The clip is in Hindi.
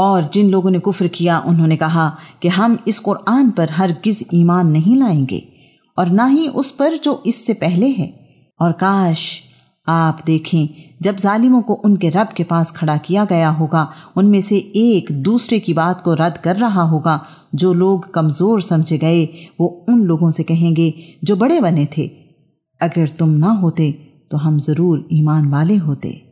और जिन लोगों ने कुफ्र किया, उन्होंने कहा कि हम इस कुरान पर हर किस ईमान नहीं लाएँगे और ना ही उस पर जो इससे पहले है। और काश आप देखें, जब जालिमों को उनके रब के पास खड़ा किया गया होगा, उनमें से एक दूसरे की बात को रद्द कर रहा होगा, जो लोग कमज़ोर समझे गए, वो उन लोगों से कहेंगे, जो बड़े बने थे, अगर तुम ना होते तो हम ज़रूर ईमान वाले होते।